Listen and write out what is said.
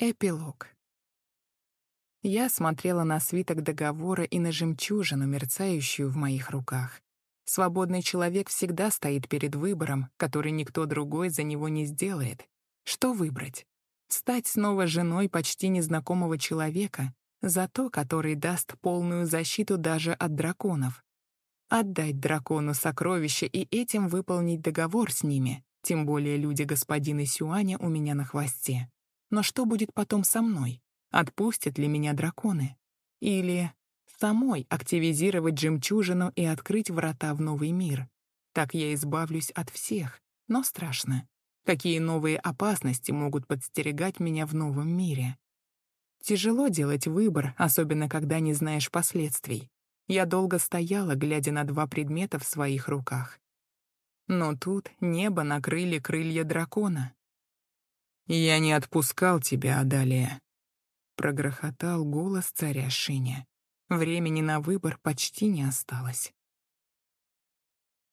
Эпилог. Я смотрела на свиток договора и на жемчужину, мерцающую в моих руках. Свободный человек всегда стоит перед выбором, который никто другой за него не сделает. Что выбрать? Стать снова женой почти незнакомого человека, за то, который даст полную защиту даже от драконов. Отдать дракону сокровища и этим выполнить договор с ними, тем более люди господина Сюаня у меня на хвосте. Но что будет потом со мной? Отпустят ли меня драконы? Или самой активизировать жемчужину и открыть врата в новый мир? Так я избавлюсь от всех, но страшно. Какие новые опасности могут подстерегать меня в новом мире? Тяжело делать выбор, особенно когда не знаешь последствий. Я долго стояла, глядя на два предмета в своих руках. Но тут небо накрыли крылья дракона. «Я не отпускал тебя, Адалия», — прогрохотал голос царя Шиня. Времени на выбор почти не осталось.